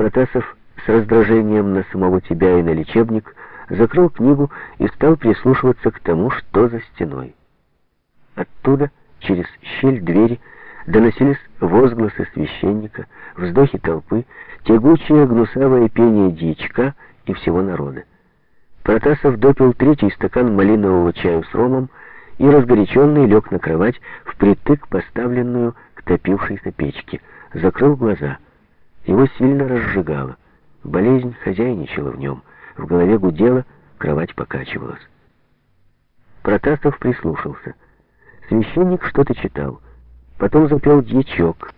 Протасов с раздражением на самого себя и на лечебник закрыл книгу и стал прислушиваться к тому, что за стеной. Оттуда, через щель двери, доносились возгласы священника, вздохи толпы, тягучее гнусавое пение дьячка и всего народа. Протасов допил третий стакан малинового чаю с ромом и разгоряченный лег на кровать впритык поставленную к топившейся печке, закрыл глаза. Его сильно разжигало. Болезнь хозяйничала в нем, в голове гудела, кровать покачивалась. Протасов прислушался. Священник что-то читал. Потом запел дьячок.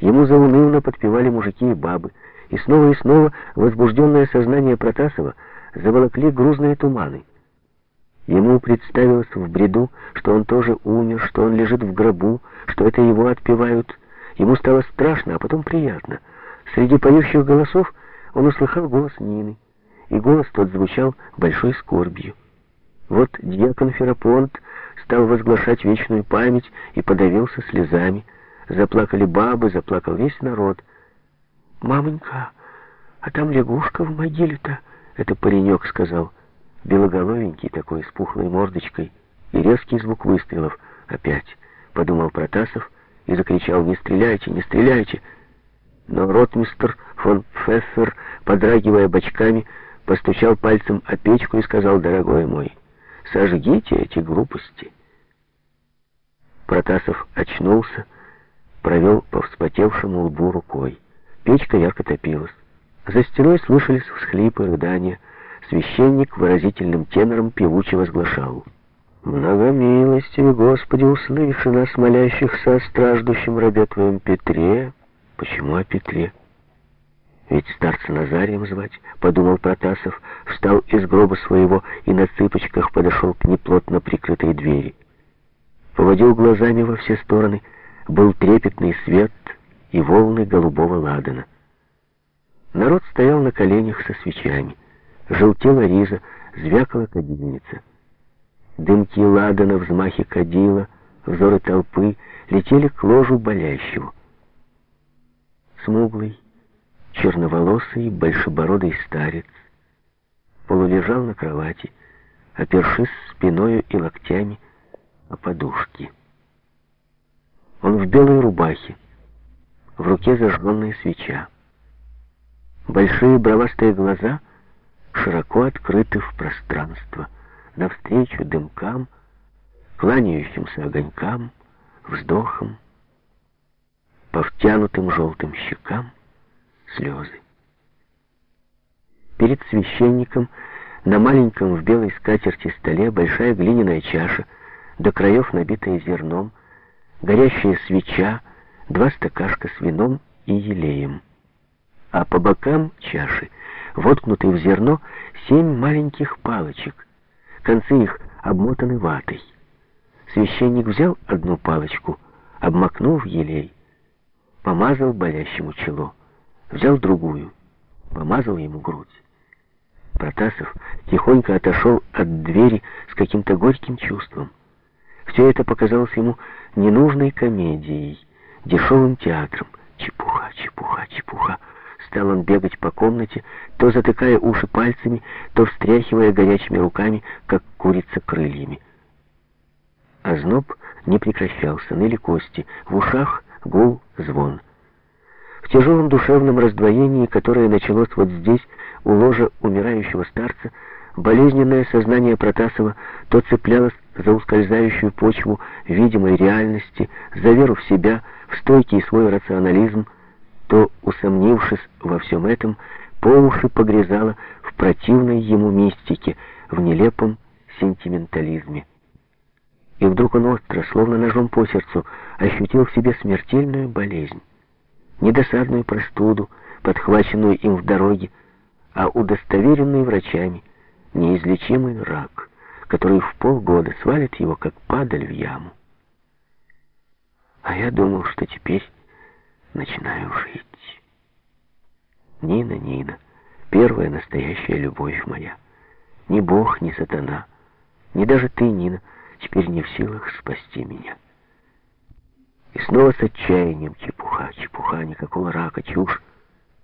Ему заунывно подпевали мужики и бабы. И снова и снова возбужденное сознание Протасова заволокли грузные туманы. Ему представилось в бреду, что он тоже умер, что он лежит в гробу, что это его отпевают. Ему стало страшно, а потом приятно. Среди поющих голосов он услыхал голос Нины, и голос тот звучал большой скорбью. Вот дьякон Ферапонт стал возглашать вечную память и подавился слезами. Заплакали бабы, заплакал весь народ. «Мамонька, а там лягушка в могиле-то», — это паренек сказал. Белоголовенький такой, с пухлой мордочкой, и резкий звук выстрелов. Опять, подумал Протасов и закричал «Не стреляйте, не стреляйте!» Но ротмистр фон Пфеффер, подрагивая бочками, постучал пальцем о печку и сказал «Дорогой мой, сожгите эти глупости!» Протасов очнулся, провел по вспотевшему лбу рукой. Печка ярко топилась. За стеной слышались всхлипы, рыдания. Священник выразительным тенором певуче возглашал. «Многомилостивый Господи, услыши нас, молящихся о страждущем рабе Твоем Петре». «Почему о Петре?» «Ведь старца Назарием звать», — подумал Протасов, встал из гроба своего и на цыпочках подошел к неплотно прикрытой двери. Поводил глазами во все стороны, был трепетный свет и волны голубого ладана. Народ стоял на коленях со свечами. Желтела риза, звякала кадильница. Дымки ладана, взмахи кадила, взоры толпы летели к ложу болящего. Смуглый, черноволосый, большебородый старец полулежал на кровати, опершись спиною и локтями о подушки. Он в белой рубахе, в руке зажженная свеча. Большие бровастые глаза широко открыты в пространство, навстречу дымкам, кланяющимся огонькам, вздохам, по втянутым желтым щекам слезы. Перед священником на маленьком в белой скатерти столе большая глиняная чаша, до краев набитая зерном, горящая свеча, два стакашка с вином и елеем а по бокам чаши, воткнуты в зерно, семь маленьких палочек. Концы их обмотаны ватой. Священник взял одну палочку, обмакнул в елей, помазал болящему чело, взял другую, помазал ему грудь. Протасов тихонько отошел от двери с каким-то горьким чувством. Все это показалось ему ненужной комедией, дешевым театром. Чепуха, чепуха, чепуха. Стал он бегать по комнате, то затыкая уши пальцами, то встряхивая горячими руками, как курица крыльями. Озноб не прекращался, ныли кости, в ушах гул, звон. В тяжелом душевном раздвоении, которое началось вот здесь, у ложа умирающего старца, болезненное сознание Протасова то цеплялось за ускользающую почву видимой реальности, за веру в себя, в стойкий свой рационализм, то, усомнившись во всем этом, по уши погрязала в противной ему мистике, в нелепом сентиментализме. И вдруг он остро, словно ножом по сердцу, ощутил в себе смертельную болезнь. Недосадную простуду, подхваченную им в дороге, а удостоверенный врачами неизлечимый рак, который в полгода свалит его, как падаль в яму. А я думал, что теперь начинаю жить. Нина, Нина, первая настоящая любовь моя. Ни Бог, ни сатана, ни даже ты, Нина, теперь не в силах спасти меня. И снова с отчаянием чепуха, чепуха, никакого рака, чушь.